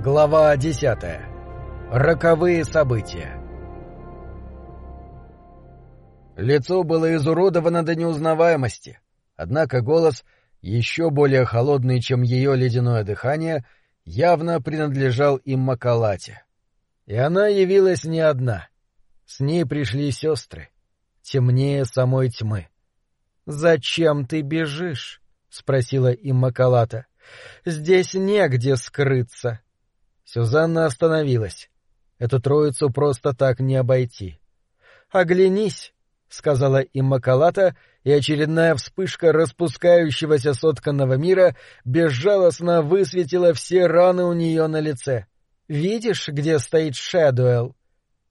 Глава десятая. Роковые события. Лицо было изуродовано до неузнаваемости, однако голос, еще более холодный, чем ее ледяное дыхание, явно принадлежал им Макалате. И она явилась не одна. С ней пришли сестры, темнее самой тьмы. «Зачем ты бежишь?» — спросила им Макалата. «Здесь негде скрыться». Сюзанна остановилась. Эту троицу просто так не обойти. «Оглянись», — сказала им Макалата, и очередная вспышка распускающегося сотканного мира безжалостно высветила все раны у нее на лице. «Видишь, где стоит Шэдуэлл?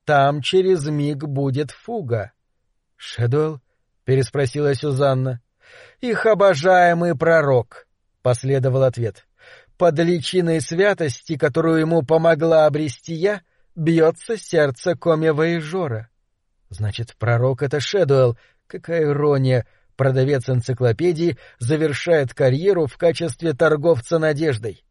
Там через миг будет фуга». «Шэдуэлл?» — переспросила Сюзанна. «Их обожаемый пророк», — последовал ответ. Под личиной святости, которую ему помогла обрести я, бьется сердце Коми-Воежора. Значит, пророк — это Шэдуэлл. Какая ирония! Продавец энциклопедии завершает карьеру в качестве торговца надеждой.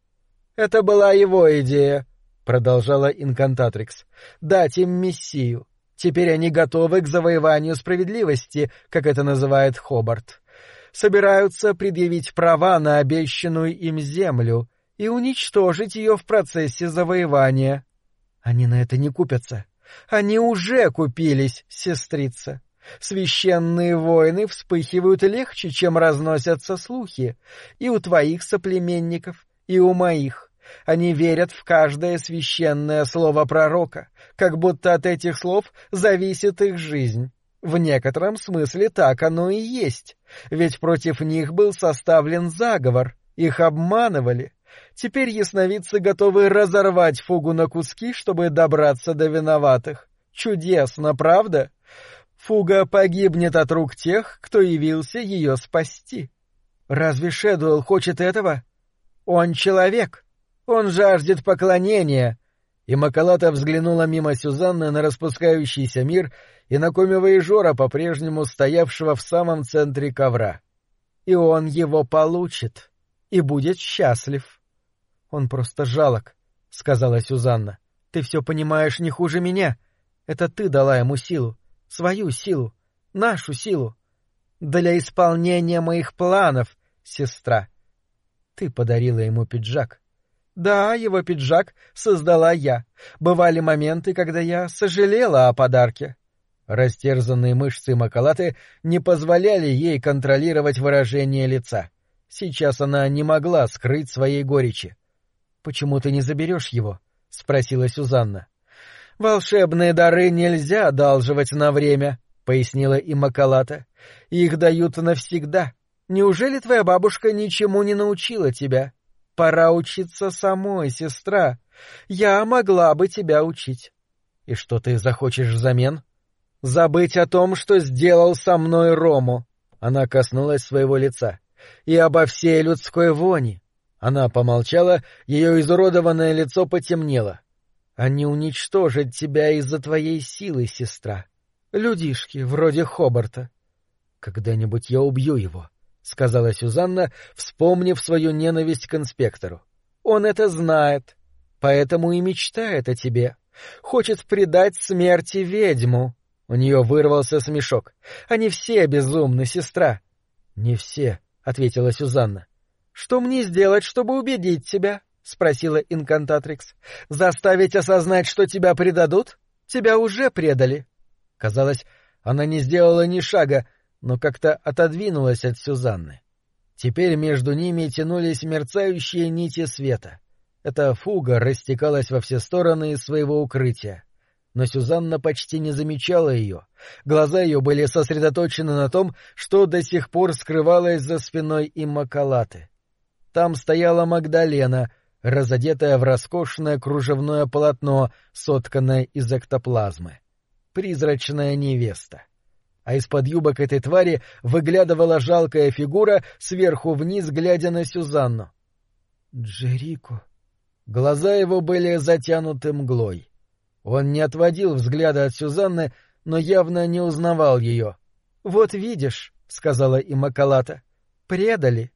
Это была его идея, — продолжала инкантатрикс, — дать им мессию. Теперь они готовы к завоеванию справедливости, как это называет Хобарт. Собираются предъявить права на обещанную им землю, и уничтожить ее в процессе завоевания. Они на это не купятся. Они уже купились, сестрица. Священные войны вспыхивают легче, чем разносятся слухи. И у твоих соплеменников, и у моих. Они верят в каждое священное слово пророка, как будто от этих слов зависит их жизнь. В некотором смысле так оно и есть, ведь против них был составлен заговор, их обманывали, Теперь ясновидцы готовы разорвать фугу на куски, чтобы добраться до виноватых. Чудесно, правда? Фуга погибнет от рук тех, кто явился ее спасти. Разве Шэдуэлл хочет этого? Он человек. Он жаждет поклонения. И Макалата взглянула мимо Сюзанны на распускающийся мир и на комивого Жора, по-прежнему стоявшего в самом центре ковра. И он его получит. И будет счастлив. Он просто жалок, — сказала Сюзанна. — Ты все понимаешь не хуже меня. Это ты дала ему силу, свою силу, нашу силу. Для исполнения моих планов, сестра. Ты подарила ему пиджак. Да, его пиджак создала я. Бывали моменты, когда я сожалела о подарке. Растерзанные мышцы Макалаты не позволяли ей контролировать выражение лица. Сейчас она не могла скрыть своей горечи. Почему ты не заберешь его? — спросила Сюзанна. — Волшебные дары нельзя одалживать на время, — пояснила и Макалата. — Их дают навсегда. Неужели твоя бабушка ничему не научила тебя? Пора учиться самой, сестра. Я могла бы тебя учить. И что ты захочешь взамен? Забыть о том, что сделал со мной Рому. Она коснулась своего лица. И обо всей людской вони. Она помолчала, ее изуродованное лицо потемнело. Они уничтожат тебя из-за твоей силы, сестра. Людишки, вроде Хобарта. Когда-нибудь я убью его, — сказала Сюзанна, вспомнив свою ненависть к инспектору. Он это знает, поэтому и мечтает о тебе. Хочет предать смерти ведьму. У нее вырвался смешок. Они все безумны, сестра. — Не все, — ответила Сюзанна. Что мне сделать, чтобы убедить тебя? спросила инкантатрикс. Заставить осознать, что тебя предадут? Тебя уже предали. Казалось, она не сделала ни шага, но как-то отодвинулась от Сюзанны. Теперь между ними тянулись мерцающие нити света. Эта фуга растекалась во все стороны из своего укрытия. Но Сюзанна почти не замечала ее. Глаза ее были сосредоточены на том, что до сих пор скрывалось за спиной Иммакалаты. Там стояла Магдалена, разодетая в роскошное кружевное полотно, сотканное из эктоплазмы. Призрачная невеста. А из-под юбок этой твари выглядывала жалкая фигура, сверху вниз глядя на Сюзанну. «Джерико...» Глаза его были затянуты мглой. Он не отводил взгляда от Сюзанны, но явно не узнавал ее. «Вот видишь», — сказала им Макалата, — «предали». —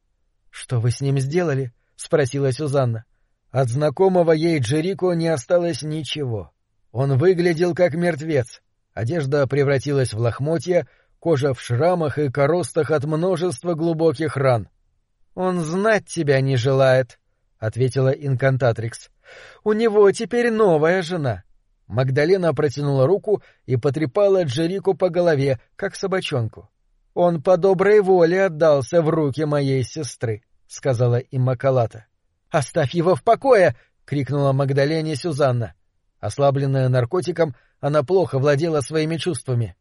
Что вы с ним сделали? — спросила Сюзанна. От знакомого ей Джерико не осталось ничего. Он выглядел как мертвец. Одежда превратилась в лохмотья, кожа в шрамах и коростах от множества глубоких ран. — Он знать тебя не желает, — ответила инкантатрикс. — У него теперь новая жена. Магдалена протянула руку и потрепала Джерику по голове, как собачонку. — Он по доброй воле отдался в руки моей сестры, — сказала Иммакалата. — Оставь его в покое! — крикнула Магдалене Сюзанна. Ослабленная наркотиком, она плохо владела своими чувствами.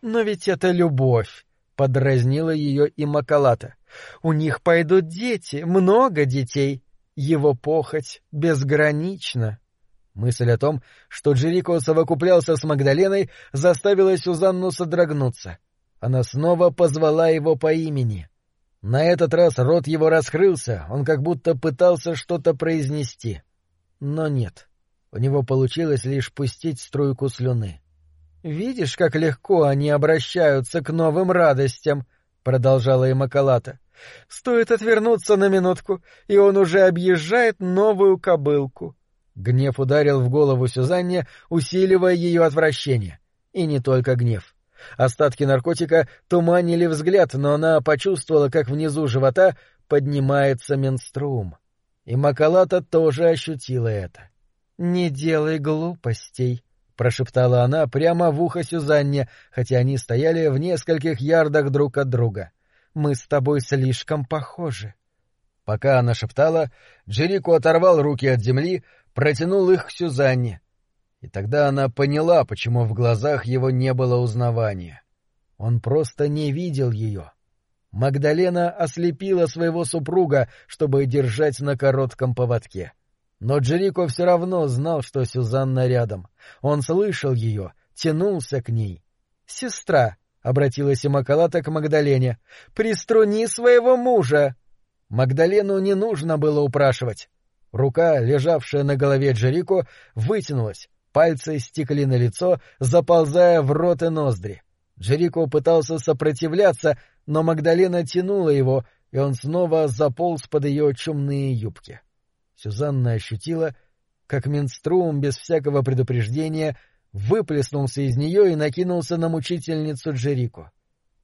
«Но ведь это любовь!» — подразнила ее и Макалата. «У них пойдут дети, много детей. Его похоть безгранична». Мысль о том, что Джерико совокуплялся с Магдаленой, заставила Сюзанну содрогнуться. Она снова позвала его по имени. На этот раз рот его раскрылся, он как будто пытался что-то произнести. Но нет. У него получилось лишь пустить струйку слюны. «Видишь, как легко они обращаются к новым радостям», — продолжала Имакалата. «Стоит отвернуться на минутку, и он уже объезжает новую кобылку». Гнев ударил в голову Сюзанне, усиливая ее отвращение. И не только гнев. Остатки наркотика туманили взгляд, но она почувствовала, как внизу живота поднимается менструум. И Макалата тоже ощутила это. «Не делай глупостей», — прошептала она прямо в ухо Сюзанне, хотя они стояли в нескольких ярдах друг от друга. «Мы с тобой слишком похожи». Пока она шептала, Джерико оторвал руки от земли, протянул их к Сюзанне. И тогда она поняла, почему в глазах его не было узнавания. Он просто не видел ее. Магдалена ослепила своего супруга, чтобы держать на коротком поводке. — но Джерико все равно знал, что Сюзанна рядом. Он слышал ее, тянулся к ней. «Сестра», — обратилась Имакалата к Магдалене, — «приструни своего мужа». Магдалену не нужно было упрашивать. Рука, лежавшая на голове Джерико, вытянулась, пальцы стекли на лицо, заползая в рот и ноздри. Джерико пытался сопротивляться, но Магдалена тянула его, и он снова заполз под ее чумные юбки. Сюзанна ощутила, как менструум без всякого предупреждения выплеснулся из нее и накинулся на мучительницу Джерико.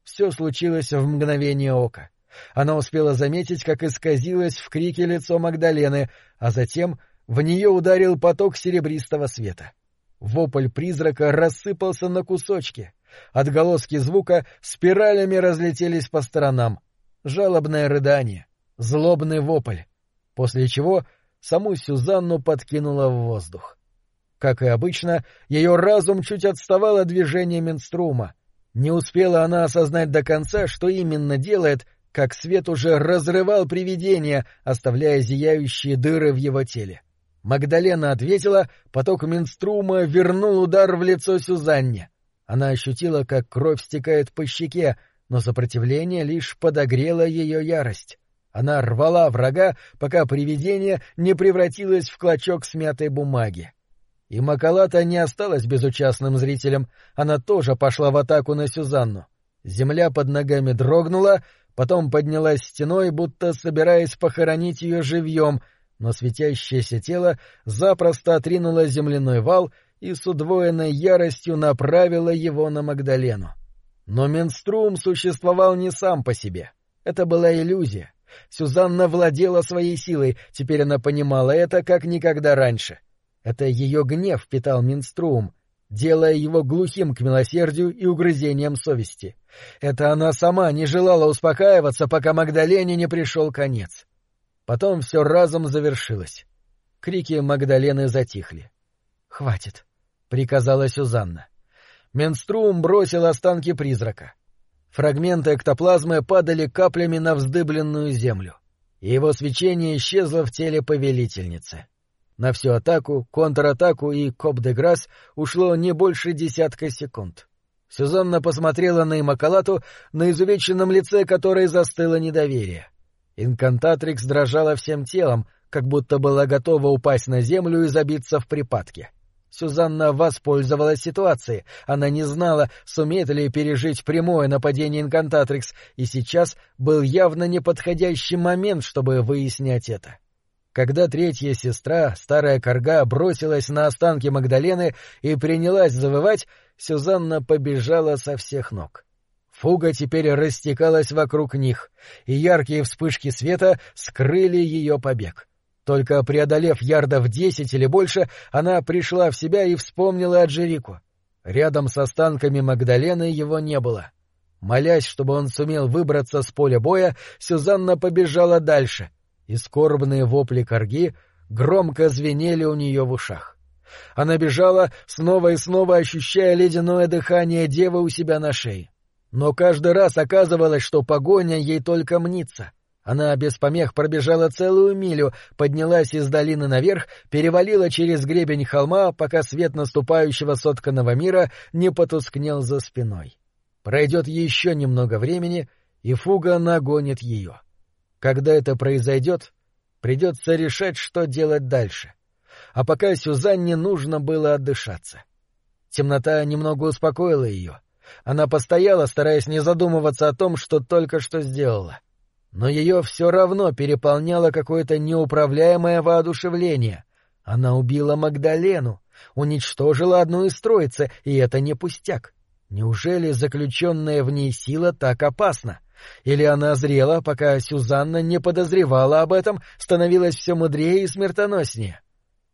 Все случилось в мгновение ока. Она успела заметить, как исказилось в крике лицо Магдалены, а затем в нее ударил поток серебристого света. Вопль призрака рассыпался на кусочки. Отголоски звука спиралями разлетелись по сторонам. Жалобное рыдание, злобный вопль. После чего саму Сюзанну подкинула в воздух. Как и обычно, ее разум чуть отставал от движения Менструма. Не успела она осознать до конца, что именно делает, как свет уже разрывал привидение, оставляя зияющие дыры в его теле. Магдалена ответила, поток Менструма вернул удар в лицо Сюзанне. Она ощутила, как кровь стекает по щеке, но сопротивление лишь подогрело ее ярость. Она рвала врага, пока привидение не превратилось в клочок смятой бумаги. И Макалата не осталась безучастным зрителем, она тоже пошла в атаку на Сюзанну. Земля под ногами дрогнула, потом поднялась стеной, будто собираясь похоронить ее живьем, но светящееся тело запросто отринуло земляной вал и с удвоенной яростью направило его на Магдалену. Но Менструм существовал не сам по себе. Это была иллюзия. Сюзанна владела своей силой, теперь она понимала это как никогда раньше. Это ее гнев питал Минструм, делая его глухим к милосердию и угрызениям совести. Это она сама не желала успокаиваться, пока Магдалене не пришел конец. Потом все разом завершилось. Крики Магдалены затихли. — Хватит, — приказала Сюзанна. Менструм бросил останки призрака. Фрагменты эктоплазмы падали каплями на вздыбленную землю, и его свечение исчезло в теле повелительницы. На всю атаку, контратаку и коп-де-грасс ушло не больше десятка секунд. Сюзанна посмотрела на Имакалату, на изувеченном лице которой застыло недоверие. Инкантатрикс дрожала всем телом, как будто была готова упасть на землю и забиться в припадке. — Сюзанна воспользовалась ситуацией. Она не знала, сумеет ли пережить прямое нападение Инкантатрикс, и сейчас был явно неподходящий момент, чтобы выяснять это. Когда третья сестра, старая корга, бросилась на останки Магдалены и принялась завывать, Сюзанна побежала со всех ног. Фуга теперь растекалась вокруг них, и яркие вспышки света скрыли ее побег. Только преодолев ярдов десять или больше, она пришла в себя и вспомнила о Джерику. Рядом с останками Магдалены его не было. Молясь, чтобы он сумел выбраться с поля боя, Сюзанна побежала дальше — и скорбные вопли корги громко звенели у нее в ушах. Она бежала, снова и снова ощущая ледяное дыхание девы у себя на шее. Но каждый раз оказывалось, что погоня ей только мнится. Она без помех пробежала целую милю, поднялась из долины наверх, перевалила через гребень холма, пока свет наступающего сотканного мира не потускнел за спиной. Пройдет еще немного времени, и фуга нагонит ее. Когда это произойдет, придется решать, что делать дальше. А пока Сюзанне нужно было отдышаться. Темнота немного успокоила ее. Она постояла, стараясь не задумываться о том, что только что сделала. Но ее все равно переполняло какое-то неуправляемое воодушевление. Она убила Магдалену, уничтожила одну из троицы, и это не пустяк. Неужели заключенная в ней сила так опасна? — или она зрела, пока Сюзанна не подозревала об этом, становилась все мудрее и смертоноснее?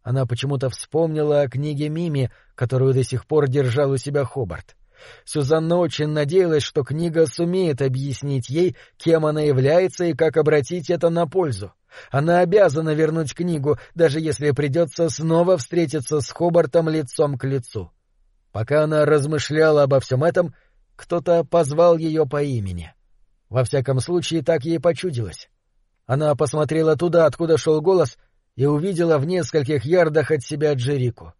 Она почему-то вспомнила о книге Мими, которую до сих пор держал у себя Хобарт. Сюзанна очень надеялась, что книга сумеет объяснить ей, кем она является и как обратить это на пользу. Она обязана вернуть книгу, даже если придется снова встретиться с Хобартом лицом к лицу. Пока она размышляла обо всем этом, кто-то позвал ее по имени. Во всяком случае, так ей почудилось. Она посмотрела туда, откуда шел голос, и увидела в нескольких ярдах от себя Джерику.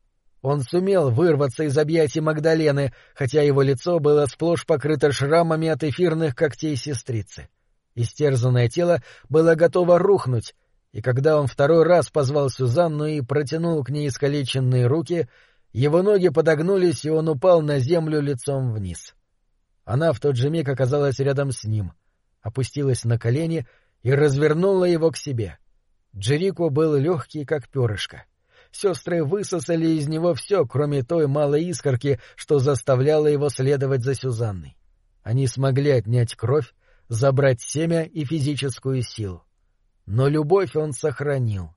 Он сумел вырваться из объятий Магдалены, хотя его лицо было сплошь покрыто шрамами от эфирных когтей сестрицы. Истерзанное тело было готово рухнуть, и когда он второй раз позвал Сюзанну и протянул к ней искалеченные руки, его ноги подогнулись, и он упал на землю лицом вниз. Она в тот же миг оказалась рядом с ним, опустилась на колени и развернула его к себе. Джерико был легкий, как перышко. Сестры высосали из него все, кроме той малой искорки, что заставляло его следовать за Сюзанной. Они смогли отнять кровь, забрать семя и физическую силу. Но любовь он сохранил.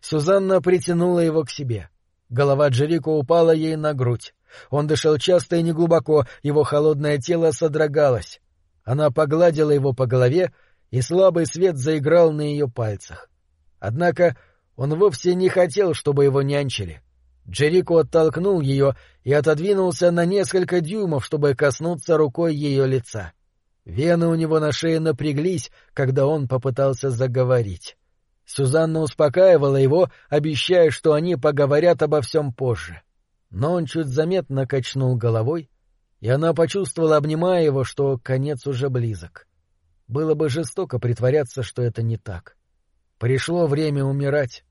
Сюзанна притянула его к себе. Голова Джерико упала ей на грудь. Он дышал часто и неглубоко, его холодное тело содрогалось. Она погладила его по голове, и слабый свет заиграл на ее пальцах. Однако он вовсе не хотел, чтобы его нянчили. Джерико оттолкнул ее и отодвинулся на несколько дюймов, чтобы коснуться рукой ее лица. Вены у него на шее напряглись, когда он попытался заговорить. Сюзанна успокаивала его, обещая, что они поговорят обо всем позже. — но он чуть заметно качнул головой, и она почувствовала, обнимая его, что конец уже близок. Было бы жестоко притворяться, что это не так. Пришло время умирать,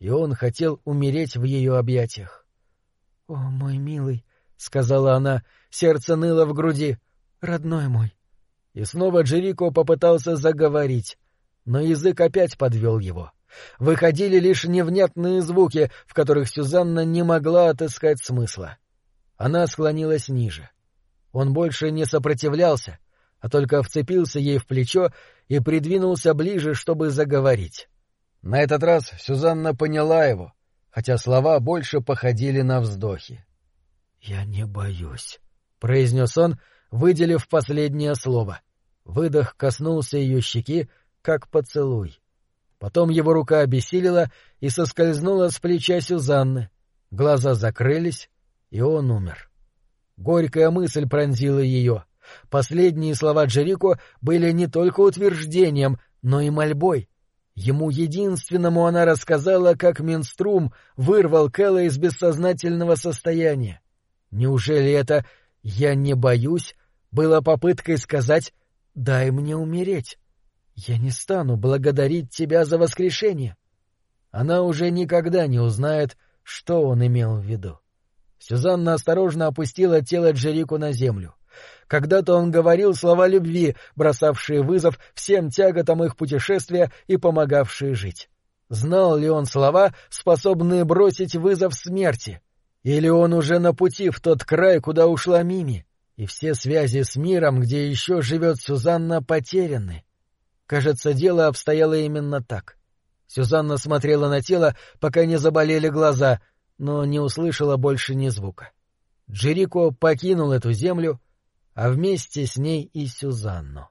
и он хотел умереть в ее объятиях. — О, мой милый, — сказала она, сердце ныло в груди, — родной мой. И снова Джерико попытался заговорить, но язык опять подвел его. — Выходили лишь невнятные звуки, в которых Сюзанна не могла отыскать смысла. Она склонилась ниже. Он больше не сопротивлялся, а только вцепился ей в плечо и придвинулся ближе, чтобы заговорить. На этот раз Сюзанна поняла его, хотя слова больше походили на вздохи. — Я не боюсь, — произнес он, выделив последнее слово. Выдох коснулся ее щеки, как поцелуй. Потом его рука обессилила и соскользнула с плеча Сюзанны. Глаза закрылись, и он умер. Горькая мысль пронзила ее. Последние слова Джерико были не только утверждением, но и мольбой. Ему единственному она рассказала, как Минструм вырвал Кэлла из бессознательного состояния. Неужели это «я не боюсь» было попыткой сказать «дай мне умереть»? Я не стану благодарить тебя за воскрешение. Она уже никогда не узнает, что он имел в виду. Сюзанна осторожно опустила тело Джерику на землю. Когда-то он говорил слова любви, бросавшие вызов всем тяготам их путешествия и помогавшие жить. Знал ли он слова, способные бросить вызов смерти? Или он уже на пути в тот край, куда ушла Мими, и все связи с миром, где еще живет Сюзанна, потеряны? Кажется, дело обстояло именно так. Сюзанна смотрела на тело, пока не заболели глаза, но не услышала больше ни звука. Джерико покинул эту землю, а вместе с ней и Сюзанну.